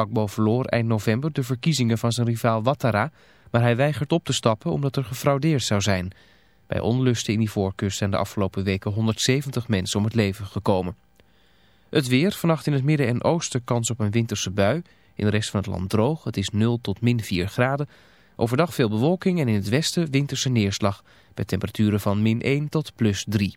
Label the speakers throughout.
Speaker 1: Gbagbo verloor eind november de verkiezingen van zijn rivaal Ouattara, maar hij weigert op te stappen omdat er gefraudeerd zou zijn. Bij onlusten in Ivoorkust zijn de afgelopen weken 170 mensen om het leven gekomen. Het weer, vannacht in het midden en oosten kans op een winterse bui. In de rest van het land droog, het is 0 tot min 4 graden. Overdag veel bewolking en in het westen winterse neerslag. Bij temperaturen van min 1 tot plus 3.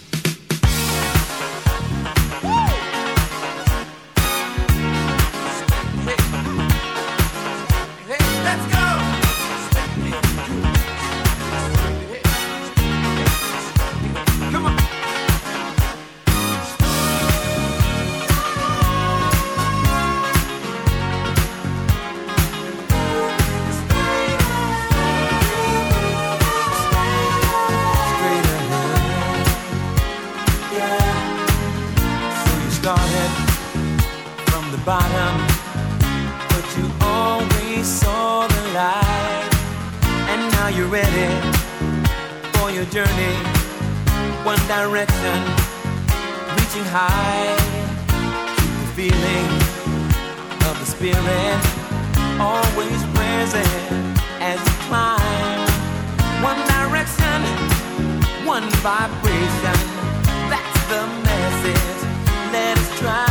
Speaker 2: direction, reaching high to the feeling
Speaker 3: of the spirit, always present as you climb. One direction, one vibration, that's the message. Let us try.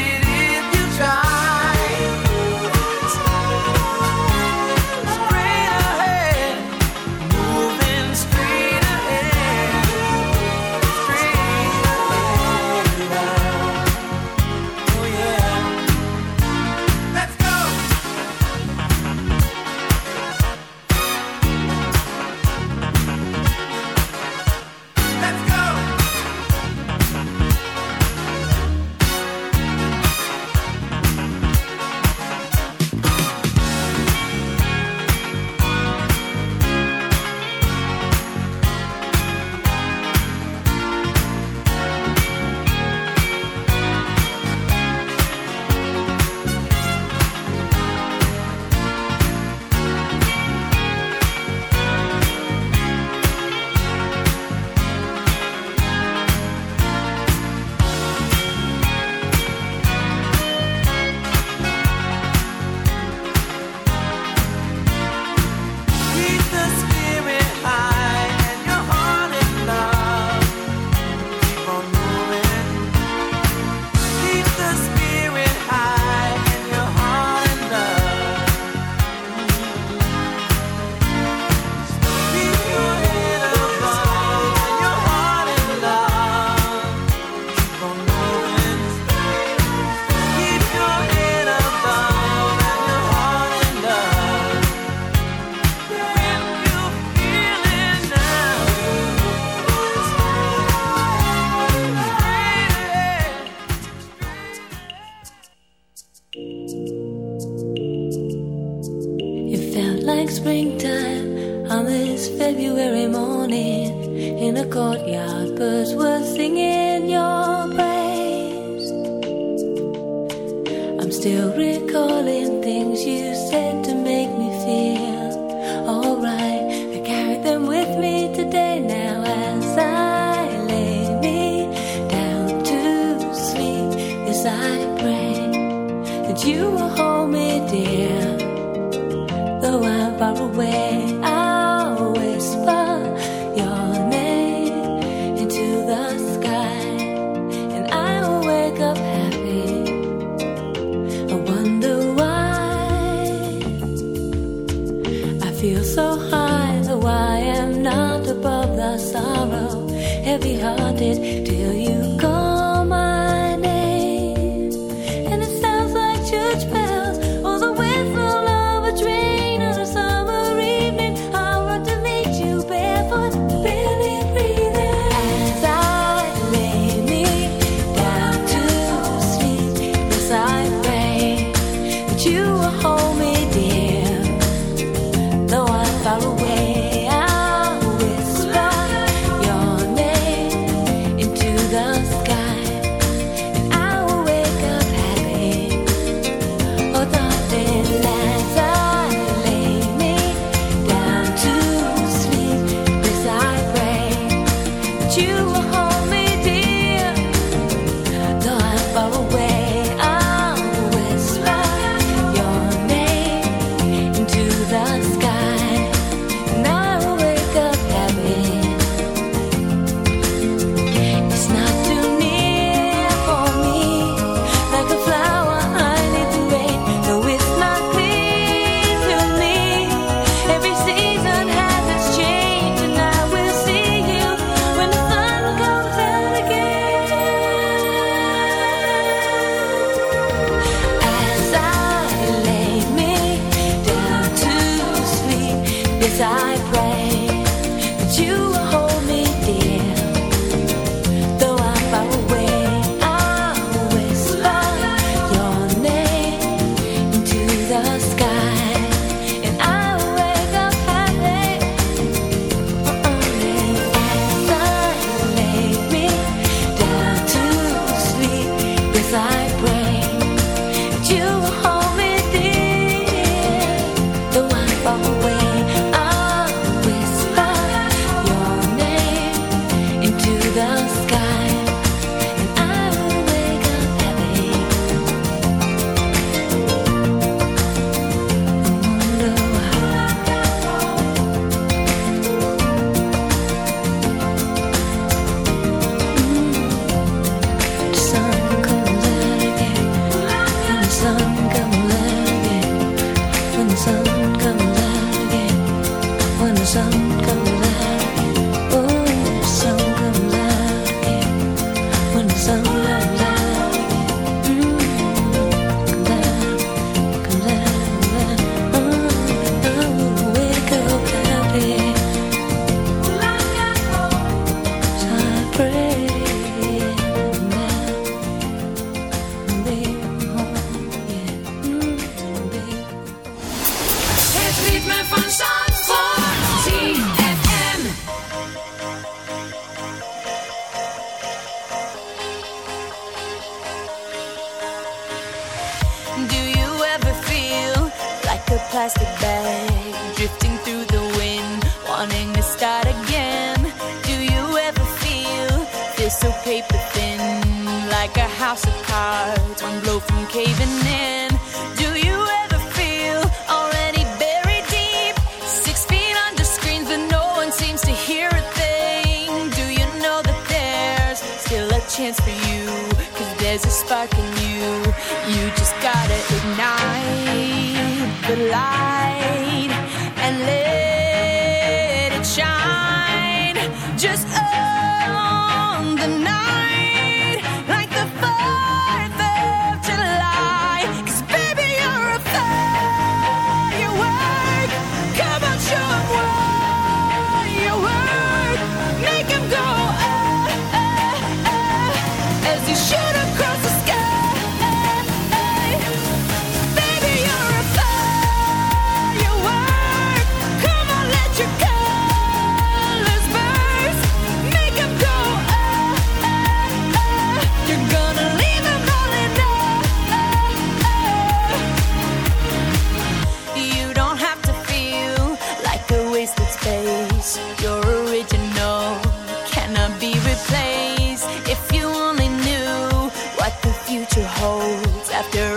Speaker 3: you home. after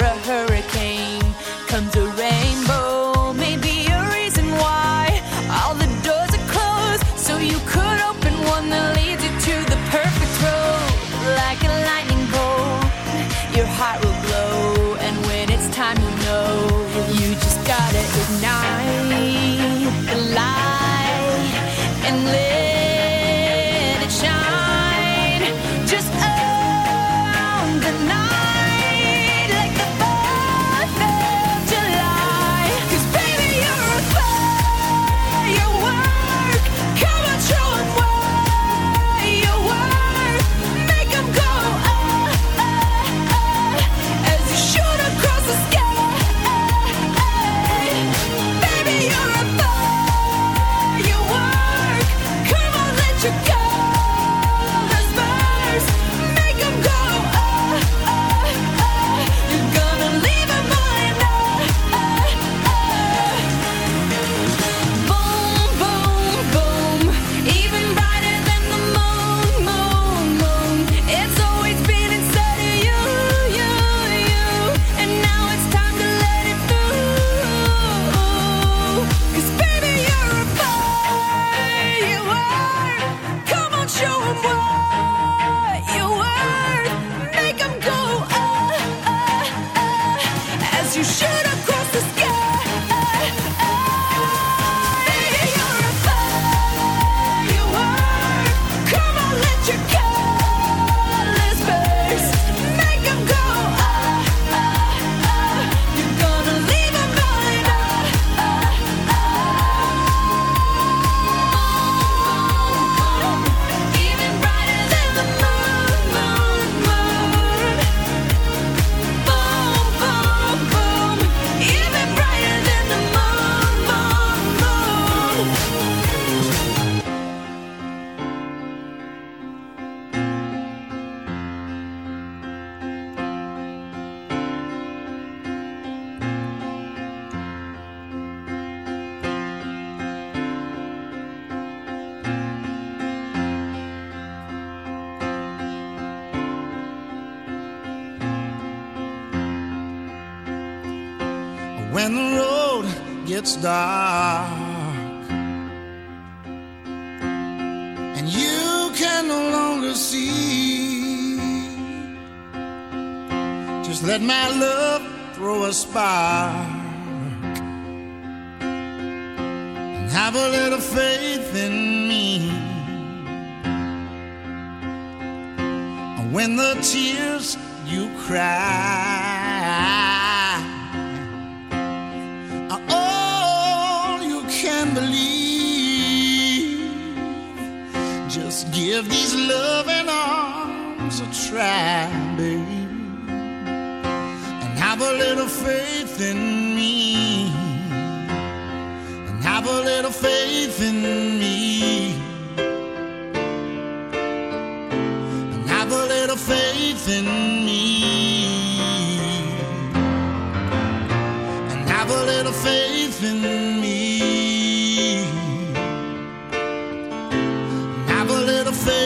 Speaker 3: fire.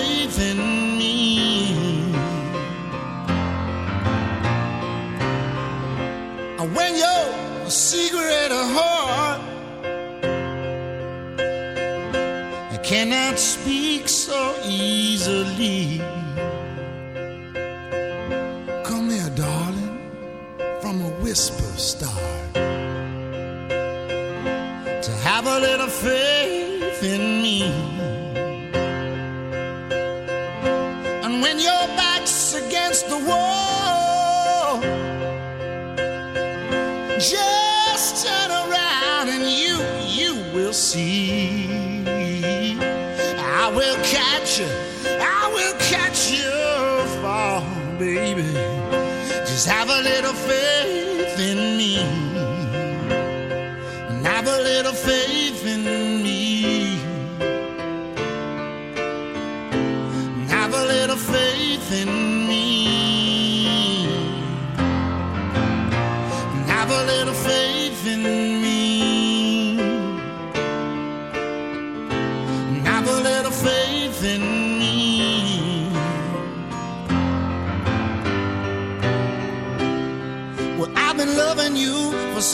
Speaker 3: Faith in me. When your secret heart I cannot speak so easily. Come here, darling, from a whisper start I feel.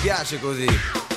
Speaker 4: piace così.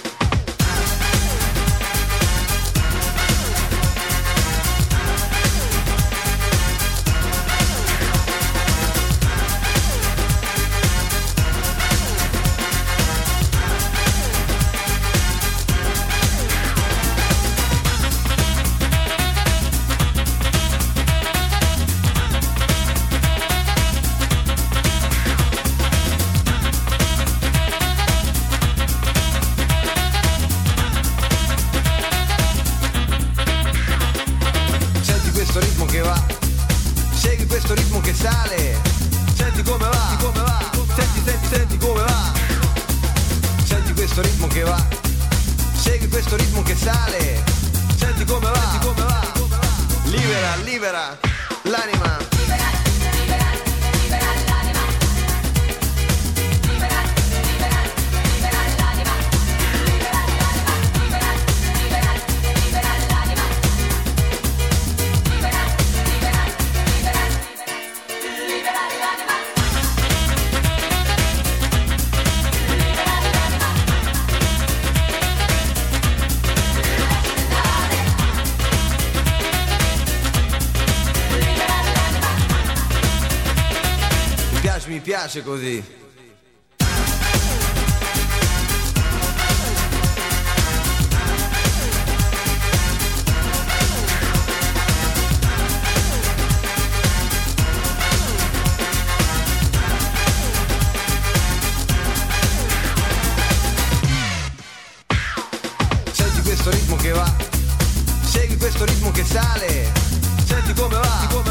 Speaker 5: piace così. Senti questo ritmo che va, segui questo ritmo che sale, senti come va, senti come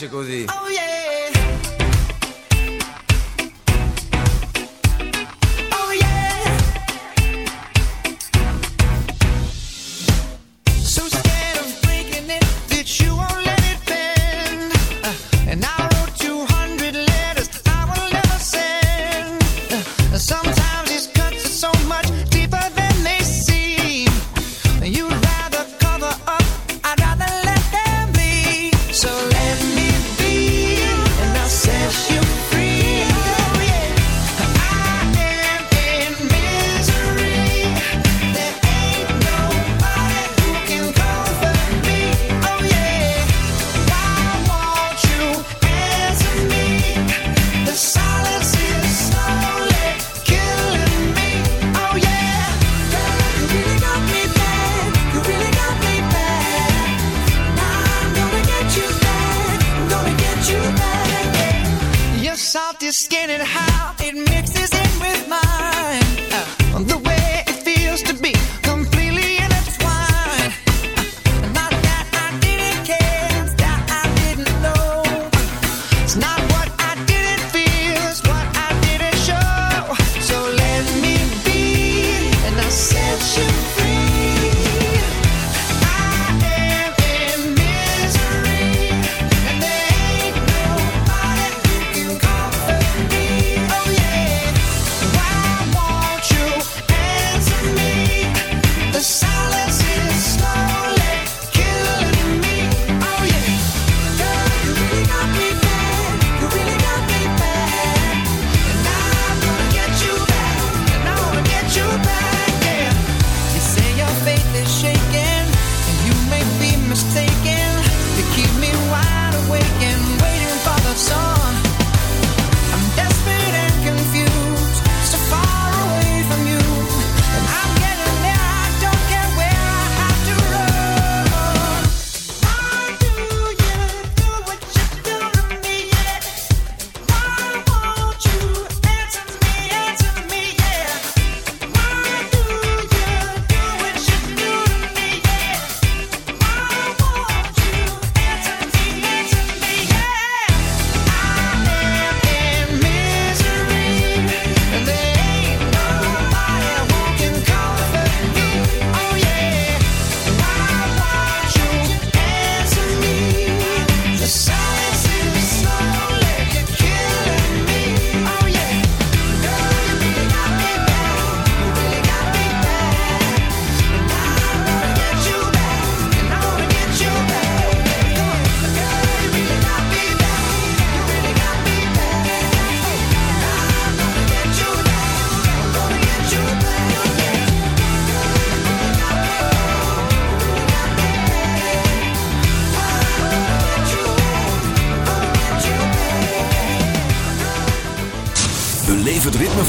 Speaker 5: piace così.
Speaker 6: Ah, his skin and how it mixes in
Speaker 5: with mine.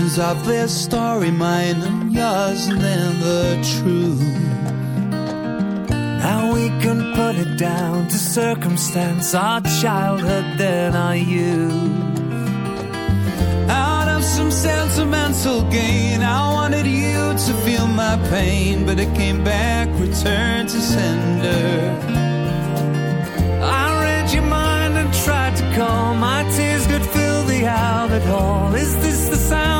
Speaker 7: versions of this story, mine and yours, and then the truth. Now we can put it down to circumstance, our childhood, then our youth. Out of some sentimental gain, I wanted you to feel my pain, but it came back, returned to sender. I read your mind and tried to calm my tears could fill the outlet hall. Is this the sound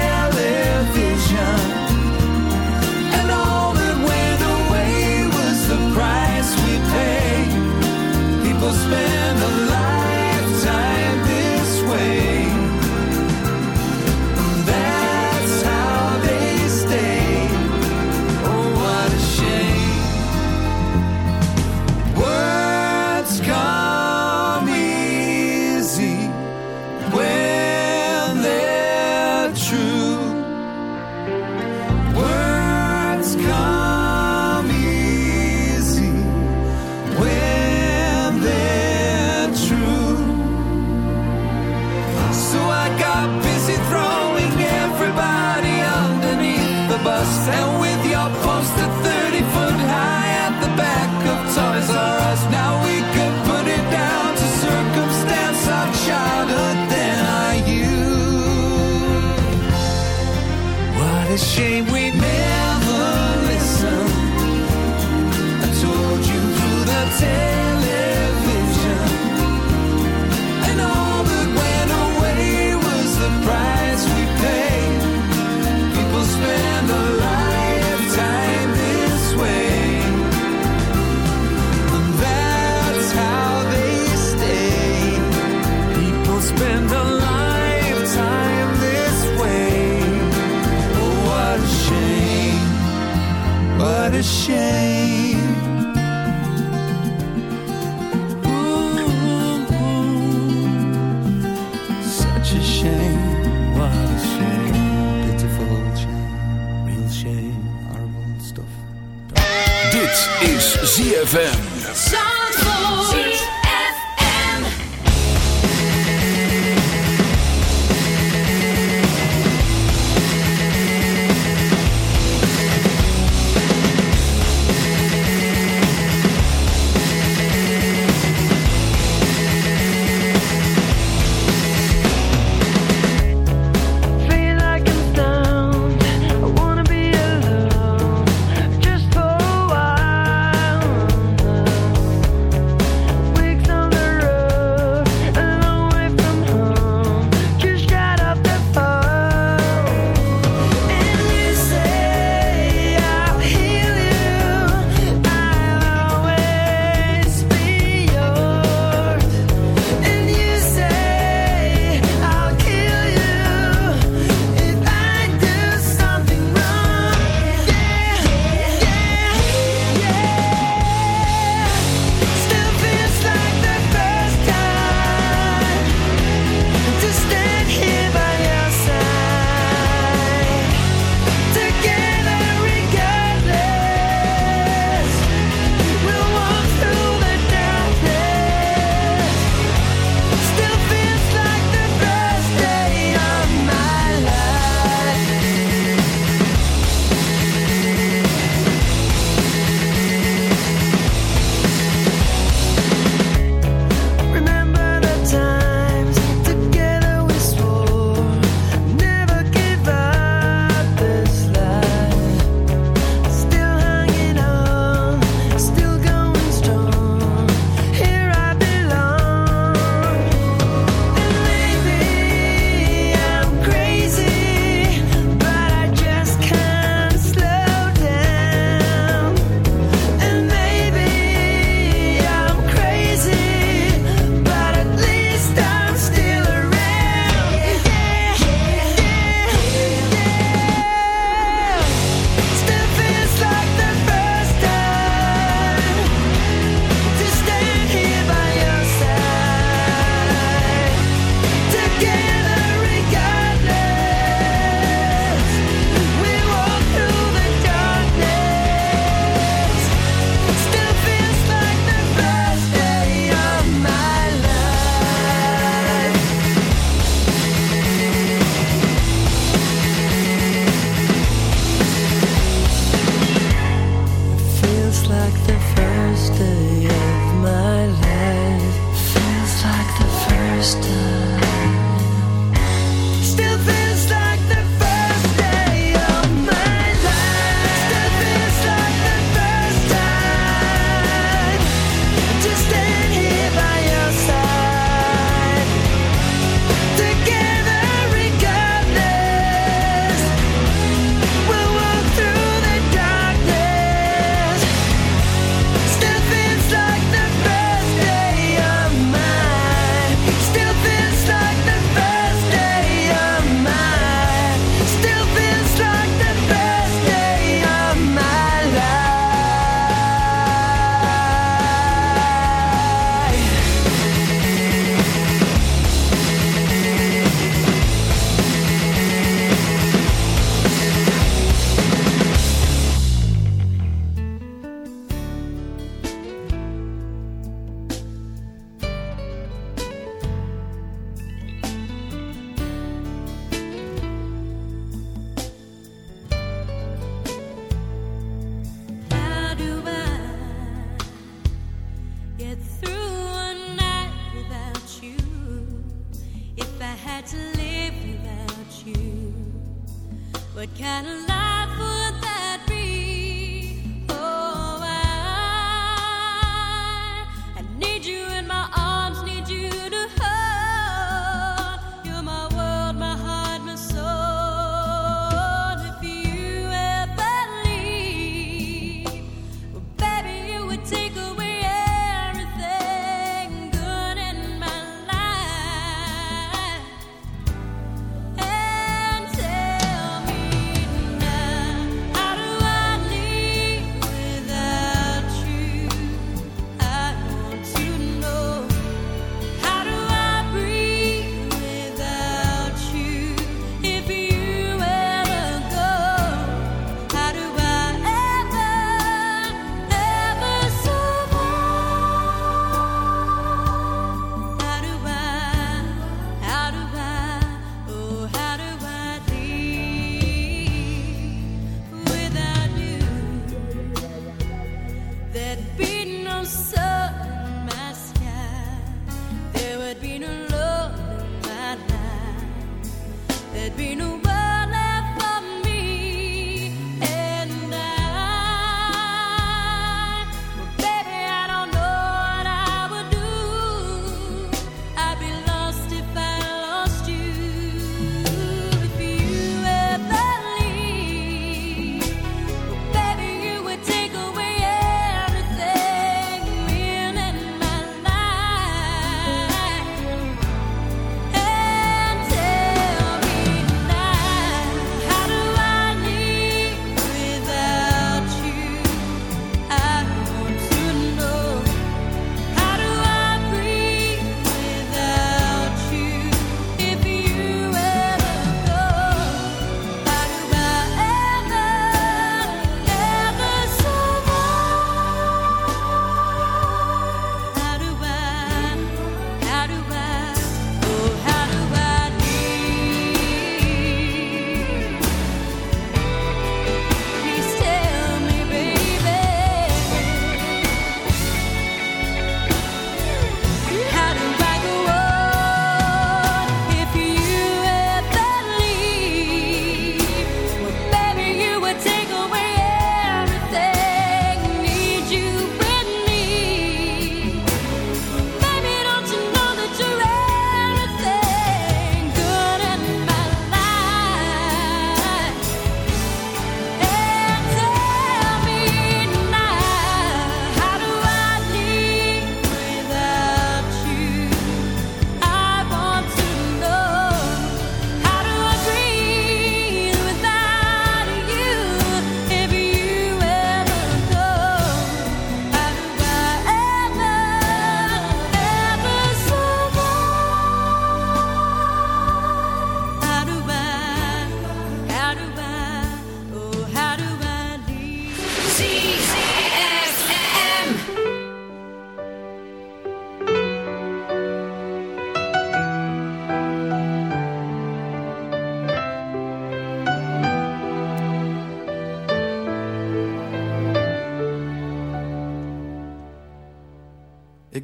Speaker 7: ZFM.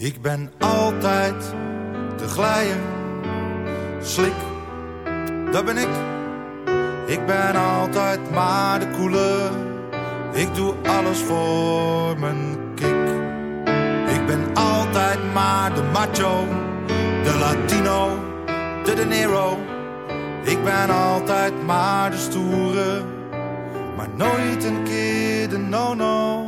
Speaker 8: Ik ben altijd te glijden, slik dat ben ik. Ik ben altijd maar de koele. Ik doe alles voor mijn kick. Ik ben altijd maar de macho, de Latino, de De Nero. Ik ben altijd maar de stoere, maar nooit een keer de no-no.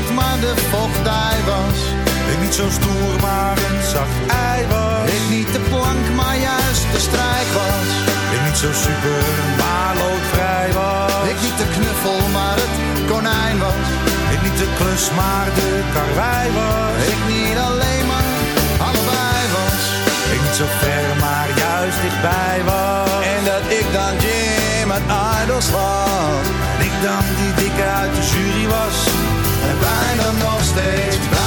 Speaker 9: Het maar de was. Ik niet zo stoer, maar een zacht ei was. Ik niet de plank, maar juist de strijk was. Ik niet zo super, maar loodvrij was. Ik niet de knuffel, maar het konijn was. Ik niet de klus, maar de karwei was. Ik niet alleen, maar allebei was. Ik niet zo ver, maar juist dichtbij was. En dat ik dan Jim uit Idols was. Ik dan steeds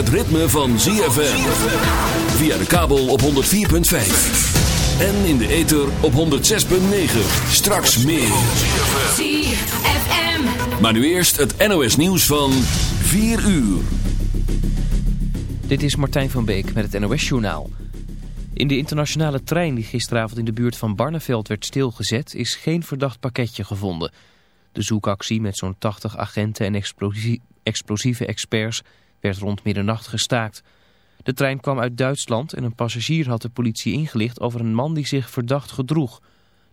Speaker 7: het ritme van ZFM. Via de kabel op 104.5. En in de ether op 106.9. Straks meer. ZFM. Maar nu eerst het NOS nieuws van 4 uur.
Speaker 1: Dit is Martijn van Beek met het NOS Journaal. In de internationale trein die gisteravond in de buurt van Barneveld werd stilgezet... is geen verdacht pakketje gevonden. De zoekactie met zo'n 80 agenten en explosieve experts werd rond middernacht gestaakt. De trein kwam uit Duitsland en een passagier had de politie ingelicht over een man die zich verdacht gedroeg.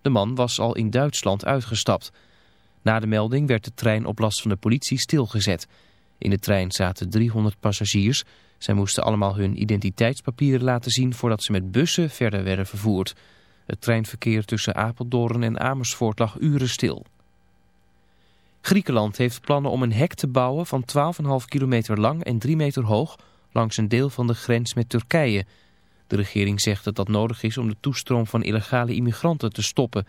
Speaker 1: De man was al in Duitsland uitgestapt. Na de melding werd de trein op last van de politie stilgezet. In de trein zaten 300 passagiers. Zij moesten allemaal hun identiteitspapieren laten zien voordat ze met bussen verder werden vervoerd. Het treinverkeer tussen Apeldoorn en Amersfoort lag uren stil. Griekenland heeft plannen om een hek te bouwen van 12,5 kilometer lang en 3 meter hoog langs een deel van de grens met Turkije. De regering zegt dat dat nodig is om de toestroom van illegale immigranten te stoppen.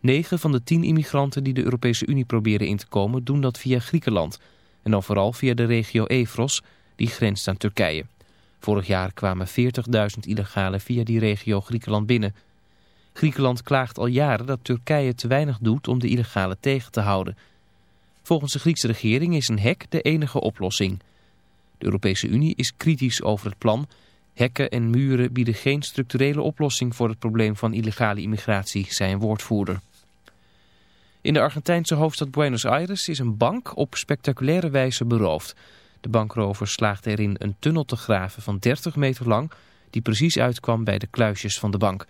Speaker 1: 9 van de 10 immigranten die de Europese Unie proberen in te komen doen dat via Griekenland. En dan vooral via de regio Evros, die grenst aan Turkije. Vorig jaar kwamen 40.000 illegalen via die regio Griekenland binnen. Griekenland klaagt al jaren dat Turkije te weinig doet om de illegalen tegen te houden... Volgens de Griekse regering is een hek de enige oplossing. De Europese Unie is kritisch over het plan. Hekken en muren bieden geen structurele oplossing voor het probleem van illegale immigratie, zei een woordvoerder. In de Argentijnse hoofdstad Buenos Aires is een bank op spectaculaire wijze beroofd. De bankrover slaagde erin een tunnel te graven van 30 meter lang die precies uitkwam bij de kluisjes van de bank.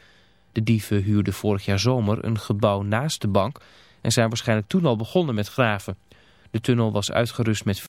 Speaker 1: De dieven huurden vorig jaar zomer een gebouw naast de bank en zijn waarschijnlijk toen al begonnen met graven. De tunnel was uitgerust met